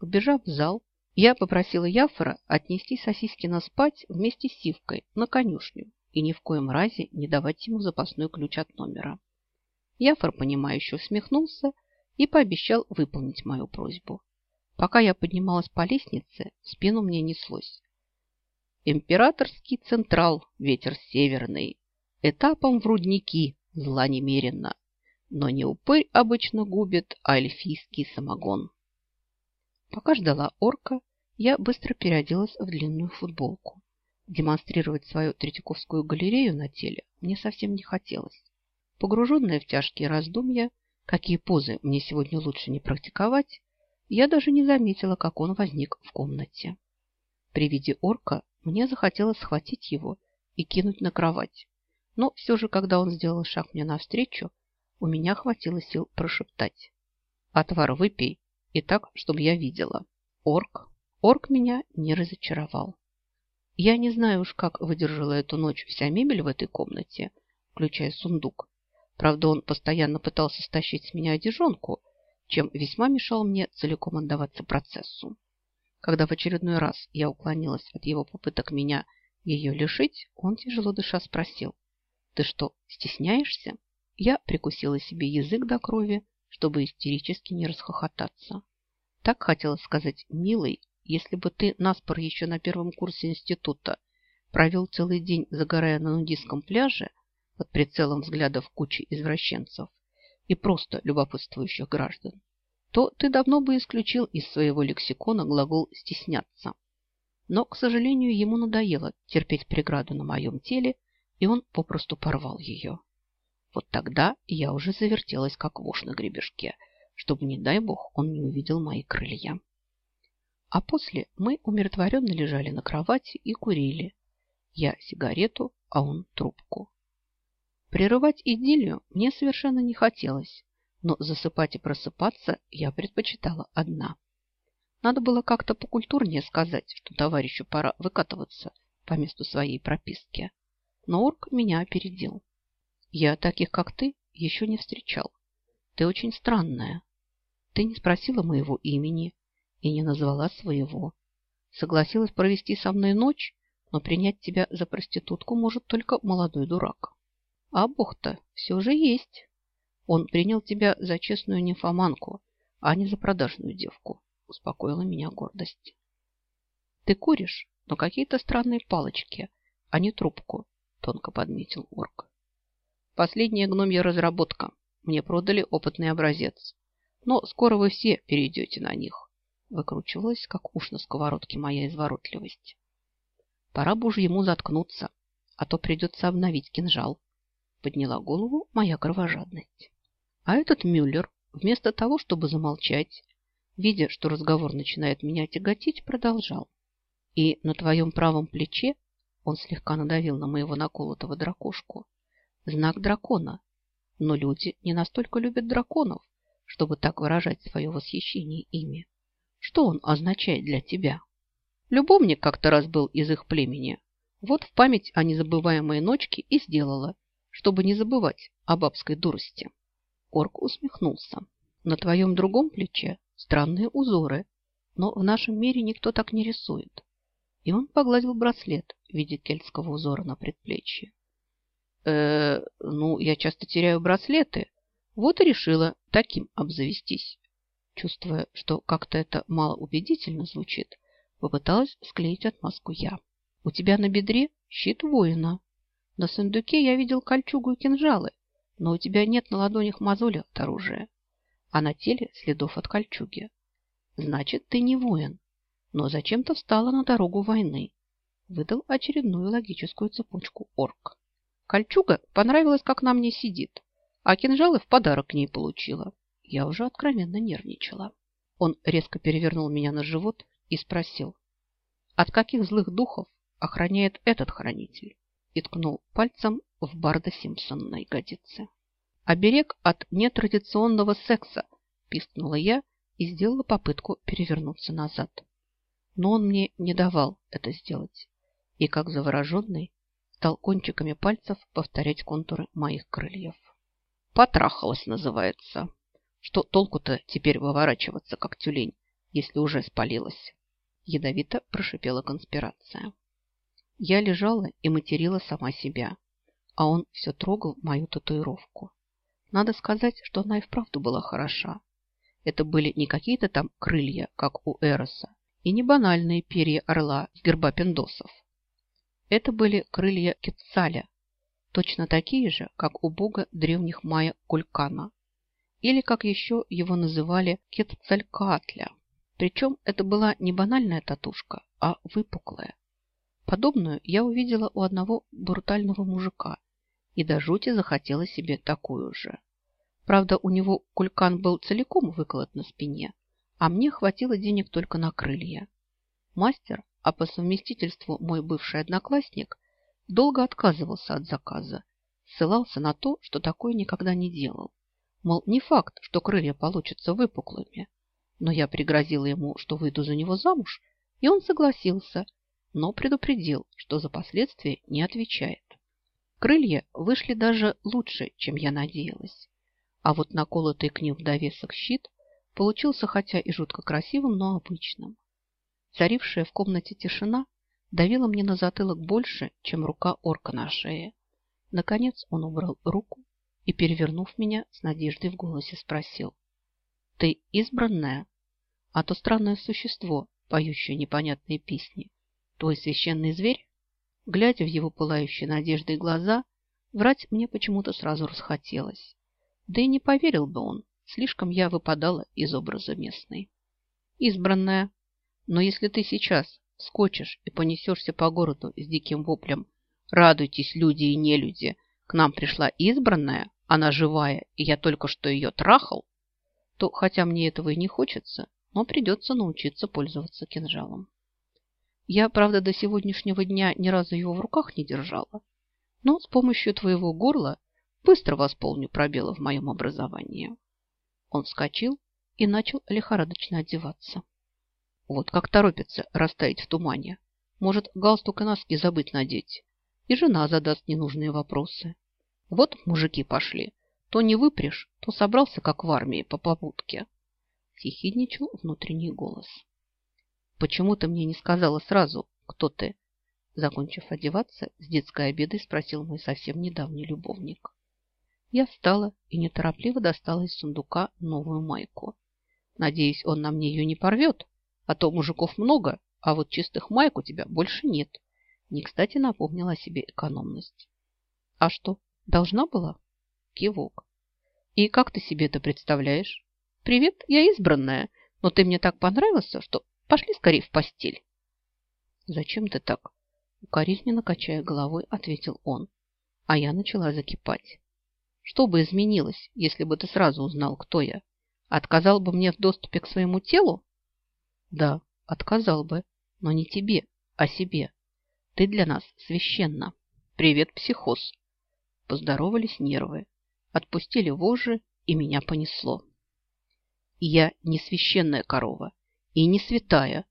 Побежав в зал, я попросила Яфора отнести Сосискина спать вместе с Сивкой на конюшню и ни в коем разе не давать ему запасной ключ от номера. Яфор, понимающе усмехнулся и пообещал выполнить мою просьбу. Пока я поднималась по лестнице, спину мне неслось. Императорский централ, ветер северный, этапом в рудники, зла немерено. Но не упырь обычно губит, а эльфийский самогон. Пока ждала орка, я быстро переоделась в длинную футболку. Демонстрировать свою Третьяковскую галерею на теле мне совсем не хотелось. Погруженная в тяжкие раздумья, какие позы мне сегодня лучше не практиковать, я даже не заметила, как он возник в комнате. При виде орка мне захотелось схватить его и кинуть на кровать. Но все же, когда он сделал шаг мне навстречу, у меня хватило сил прошептать. Отвар выпей, и так, чтобы я видела. Орк. Орк меня не разочаровал. Я не знаю уж, как выдержала эту ночь вся мебель в этой комнате, включая сундук. Правда, он постоянно пытался стащить с меня одежонку, чем весьма мешал мне целиком отдаваться процессу. Когда в очередной раз я уклонилась от его попыток меня ее лишить, он, тяжело дыша, спросил. «Ты что, стесняешься?» Я прикусила себе язык до крови, чтобы истерически не расхохотаться. Так хотела сказать, милый, если бы ты наспор еще на первом курсе института провел целый день, загорая на нудистском пляже под прицелом взглядов кучи извращенцев и просто любопытствующих граждан, то ты давно бы исключил из своего лексикона глагол «стесняться». Но, к сожалению, ему надоело терпеть преграду на моем теле, и он попросту порвал ее. Вот тогда я уже завертелась, как вошь на гребешке, чтобы, не дай бог, он не увидел мои крылья. А после мы умиротворенно лежали на кровати и курили. Я сигарету, а он трубку. Прерывать идиллию мне совершенно не хотелось, но засыпать и просыпаться я предпочитала одна. Надо было как-то покультурнее сказать, что товарищу пора выкатываться по месту своей прописки. Но орк меня опередил. Я таких, как ты, еще не встречал. Ты очень странная. Ты не спросила моего имени и не назвала своего. Согласилась провести со мной ночь, но принять тебя за проститутку может только молодой дурак. А бог-то все же есть. Он принял тебя за честную нимфоманку, а не за продажную девку, успокоила меня гордость. Ты куришь, но какие-то странные палочки, а не трубку, тонко подметил орк. Последняя гномья разработка. Мне продали опытный образец. Но скоро вы все перейдете на них. Выкручивалась, как уж на сковородке моя изворотливость. Пора бы уже ему заткнуться, а то придется обновить кинжал. Подняла голову моя кровожадность. А этот Мюллер, вместо того, чтобы замолчать, видя, что разговор начинает меня тяготить, продолжал. И на твоем правом плече он слегка надавил на моего наколотого дракошку. Знак дракона. Но люди не настолько любят драконов, чтобы так выражать свое восхищение ими. Что он означает для тебя? Любовник как-то раз был из их племени. Вот в память о незабываемой ночке и сделала, чтобы не забывать о бабской дурости. Орк усмехнулся. На твоем другом плече странные узоры, но в нашем мире никто так не рисует. И он погладил браслет в виде кельтского узора на предплечье. Э ну, я часто теряю браслеты. Вот и решила таким обзавестись. Чувствуя, что как-то это малоубедительно звучит, попыталась склеить отмазку я. У тебя на бедре щит воина. На сундуке я видел кольчугу и кинжалы, но у тебя нет на ладонях мозоли от оружия, а на теле следов от кольчуги. Значит, ты не воин, но зачем-то встала на дорогу войны. Выдал очередную логическую цепочку орк. Кольчуга понравилась, как на мне сидит, а кинжалы в подарок к ней получила. Я уже откровенно нервничала. Он резко перевернул меня на живот и спросил, от каких злых духов охраняет этот хранитель? И ткнул пальцем в Барда Симпсона на ягодице. «Оберег от нетрадиционного секса!» – пискнула я и сделала попытку перевернуться назад. Но он мне не давал это сделать, и, как завороженный, стал кончиками пальцев повторять контуры моих крыльев. «Потрахалась» называется. Что толку-то теперь выворачиваться, как тюлень, если уже спалилась. Ядовито прошипела конспирация. Я лежала и материла сама себя, а он все трогал мою татуировку. Надо сказать, что она и вправду была хороша. Это были не какие-то там крылья, как у Эроса, и не банальные перья орла с герба пиндосов. Это были крылья Кетцаля, точно такие же, как у бога древних майя Кулькана, или, как еще его называли, Кетцалькаатля. Причем это была не банальная татушка, а выпуклая. Подобную я увидела у одного брутального мужика и до жути захотела себе такую же. Правда, у него кулькан был целиком выколот на спине, а мне хватило денег только на крылья. Мастер, а по совместительству мой бывший одноклассник, долго отказывался от заказа, ссылался на то, что такое никогда не делал. Мол, не факт, что крылья получатся выпуклыми. Но я пригрозила ему, что выйду за него замуж, и он согласился, но предупредил, что за последствия не отвечает. Крылья вышли даже лучше, чем я надеялась. А вот наколотый к ним в довесок щит получился хотя и жутко красивым, но обычным. Царившая в комнате тишина давила мне на затылок больше, чем рука орка на шее. Наконец он убрал руку и, перевернув меня, с надеждой в голосе спросил. «Ты избранная? А то странное существо, поющее непонятные песни. Твой священный зверь?» Глядя в его пылающие надеждой глаза, врать мне почему-то сразу расхотелось. Да и не поверил бы он, слишком я выпадала из образа местной. Избранная. Но если ты сейчас скочишь и понесешься по городу с диким воплем «Радуйтесь, люди и нелюди! К нам пришла избранная, она живая, и я только что ее трахал!» то, хотя мне этого и не хочется, но придется научиться пользоваться кинжалом. Я, правда, до сегодняшнего дня ни разу его в руках не держала, но с помощью твоего горла быстро восполню пробелы в моем образовании. Он вскочил и начал лихорадочно одеваться. Вот как торопится растаять в тумане. Может, галстук и носки забыть надеть. И жена задаст ненужные вопросы. Вот мужики пошли. То не выпрешь, то собрался, как в армии, по попутке. Тихидничал внутренний голос. Почему ты мне не сказала сразу, кто ты? Закончив одеваться, с детской обедой спросил мой совсем недавний любовник. Я встала и неторопливо достала из сундука новую майку. Надеюсь, он на мне ее не порвет, а то мужиков много, а вот чистых майк у тебя больше нет. Не кстати напомнила о себе экономность. А что, должна была? Кивок. И как ты себе это представляешь? Привет, я избранная, но ты мне так понравился, что пошли скорее в постель. Зачем ты так? Укоризненно качая головой, ответил он. А я начала закипать. Что бы изменилось, если бы ты сразу узнал, кто я? Отказал бы мне в доступе к своему телу? Да, отказал бы, но не тебе, а себе. Ты для нас священна. Привет, психоз. Поздоровались нервы, отпустили вожжи, и меня понесло. Я не священная корова, и не святая,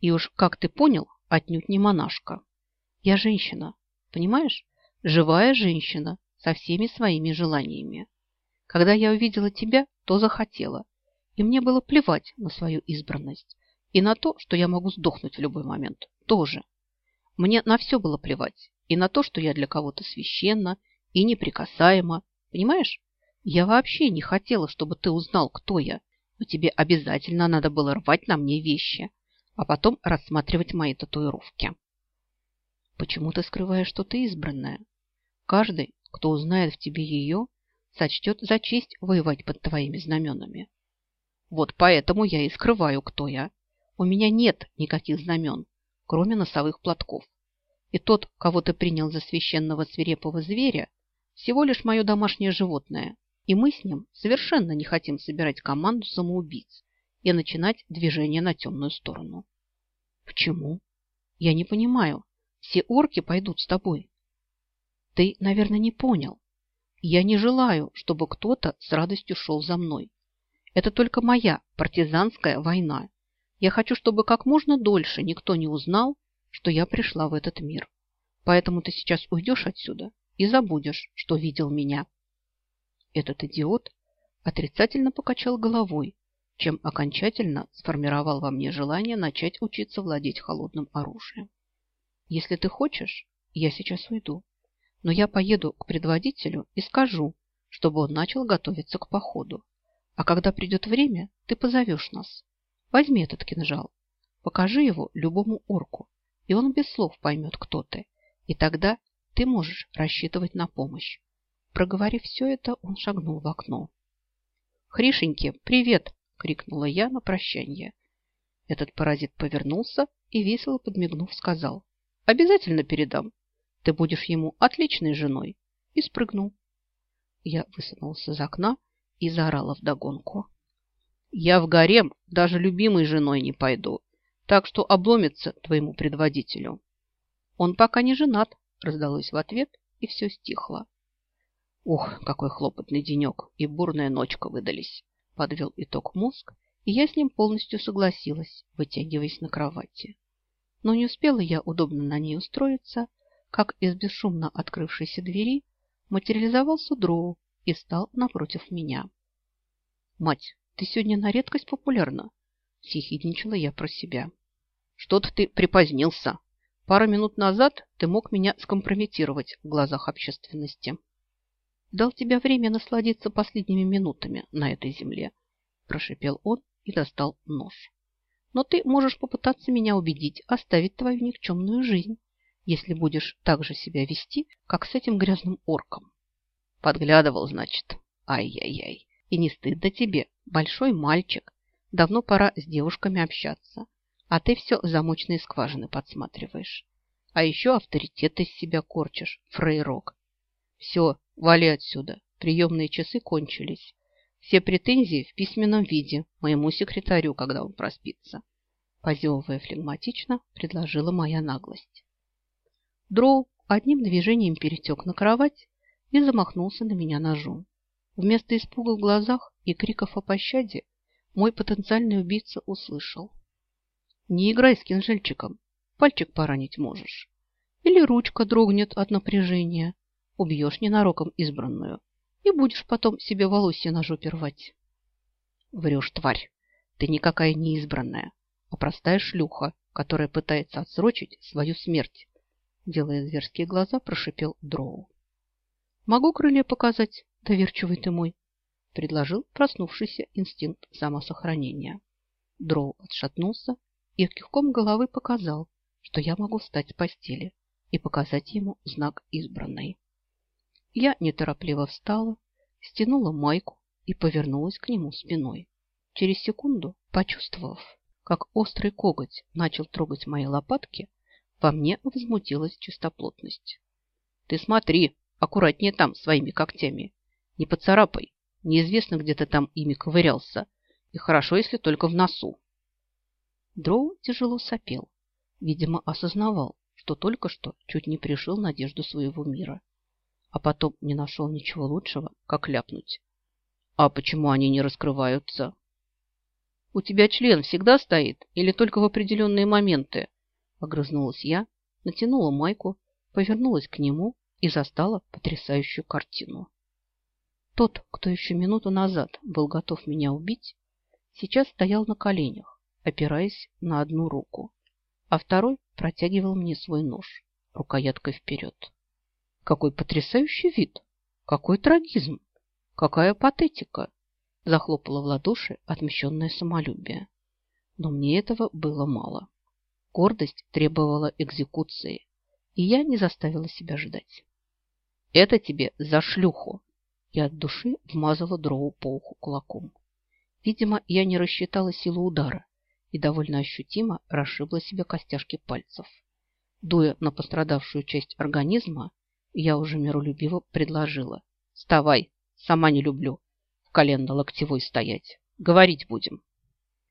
и уж, как ты понял, отнюдь не монашка. Я женщина, понимаешь? Живая женщина, со всеми своими желаниями. Когда я увидела тебя, то захотела. И мне было плевать на свою избранность. И на то, что я могу сдохнуть в любой момент, тоже. Мне на все было плевать. И на то, что я для кого-то священна и неприкасаема. Понимаешь? Я вообще не хотела, чтобы ты узнал, кто я. Но тебе обязательно надо было рвать на мне вещи, а потом рассматривать мои татуировки. Почему ты скрываешь, что ты избранная? Каждый, кто узнает в тебе ее, сочтет за честь воевать под твоими знаменами. Вот поэтому я и скрываю, кто я. У меня нет никаких знамен, кроме носовых платков. И тот, кого ты принял за священного свирепого зверя, всего лишь мое домашнее животное, и мы с ним совершенно не хотим собирать команду самоубийц и начинать движение на темную сторону. Почему? Я не понимаю. Все орки пойдут с тобой. Ты, наверное, не понял. Я не желаю, чтобы кто-то с радостью шел за мной. Это только моя партизанская война. Я хочу, чтобы как можно дольше никто не узнал, что я пришла в этот мир. Поэтому ты сейчас уйдешь отсюда и забудешь, что видел меня. Этот идиот отрицательно покачал головой, чем окончательно сформировал во мне желание начать учиться владеть холодным оружием. Если ты хочешь, я сейчас уйду, но я поеду к предводителю и скажу, чтобы он начал готовиться к походу. А когда придет время, ты позовешь нас. Возьми этот кинжал, покажи его любому орку, и он без слов поймет, кто ты. И тогда ты можешь рассчитывать на помощь. Проговорив все это, он шагнул в окно. «Хришеньки, привет!» – крикнула я на прощание. Этот паразит повернулся и, весело подмигнув, сказал. «Обязательно передам. Ты будешь ему отличной женой!» И спрыгнул. Я высунулся из окна и заорала вдогонку. «Я в гарем даже любимой женой не пойду, так что обломится твоему предводителю». «Он пока не женат», – раздалось в ответ, и все стихло. Ух, какой хлопотный денек и бурная ночка выдались. Подвел итог мозг, и я с ним полностью согласилась, вытягиваясь на кровати. Но не успела я удобно на ней устроиться, как из бесшумно открывшейся двери материализовался дроу и стал напротив меня. «Мать, ты сегодня на редкость популярна!» – съехидничала я про себя. «Что-то ты припозднился. Пару минут назад ты мог меня скомпрометировать в глазах общественности» дал тебе время насладиться последними минутами на этой земле, прошипел он и достал нож. Но ты можешь попытаться меня убедить оставить твою никчемную жизнь, если будешь так же себя вести, как с этим грязным орком. Подглядывал, значит. Ай-яй-яй. И не стыдно тебе, большой мальчик. Давно пора с девушками общаться. А ты все замочные скважины подсматриваешь. А еще авторитет из себя корчишь, фрейрок. Все, Вали отсюда. Приемные часы кончились. Все претензии в письменном виде моему секретарю, когда он проспится. Позевывая флегматично, предложила моя наглость. Дроу одним движением перетек на кровать и замахнулся на меня ножом. Вместо испуга в глазах и криков о пощаде мой потенциальный убийца услышал. Не играй с кинжальчиком, пальчик поранить можешь. Или ручка дрогнет от напряжения, убьешь ненароком избранную и будешь потом себе волосья на жопе рвать. Врешь, тварь. Ты никакая не избранная, а простая шлюха, которая пытается отсрочить свою смерть. Делая зверские глаза, прошипел Дроу. Могу крылья показать, доверчивый ты мой, предложил проснувшийся инстинкт самосохранения. Дроу отшатнулся и кивком головы показал, что я могу встать с постели и показать ему знак избранной. Я неторопливо встала, стянула майку и повернулась к нему спиной. Через секунду, почувствовав, как острый коготь начал трогать мои лопатки, во мне возмутилась чистоплотность. «Ты смотри, аккуратнее там своими когтями. Не поцарапай. Неизвестно, где ты там ими ковырялся. И хорошо, если только в носу». Дроу тяжело сопел. Видимо, осознавал, что только что чуть не пришил надежду своего мира а потом не нашел ничего лучшего, как ляпнуть. А почему они не раскрываются? У тебя член всегда стоит или только в определенные моменты? Огрызнулась я, натянула майку, повернулась к нему и застала потрясающую картину. Тот, кто еще минуту назад был готов меня убить, сейчас стоял на коленях, опираясь на одну руку, а второй протягивал мне свой нож рукояткой вперед. Какой потрясающий вид! Какой трагизм! Какая патетика! Захлопала в ладоши отмещенное самолюбие. Но мне этого было мало. Гордость требовала экзекуции, и я не заставила себя ждать. Это тебе за шлюху! Я от души вмазала дроу по уху кулаком. Видимо, я не рассчитала силу удара и довольно ощутимо расшибла себе костяшки пальцев. Дуя на пострадавшую часть организма, я уже миролюбиво предложила. Вставай, сама не люблю в коленно-локтевой стоять. Говорить будем.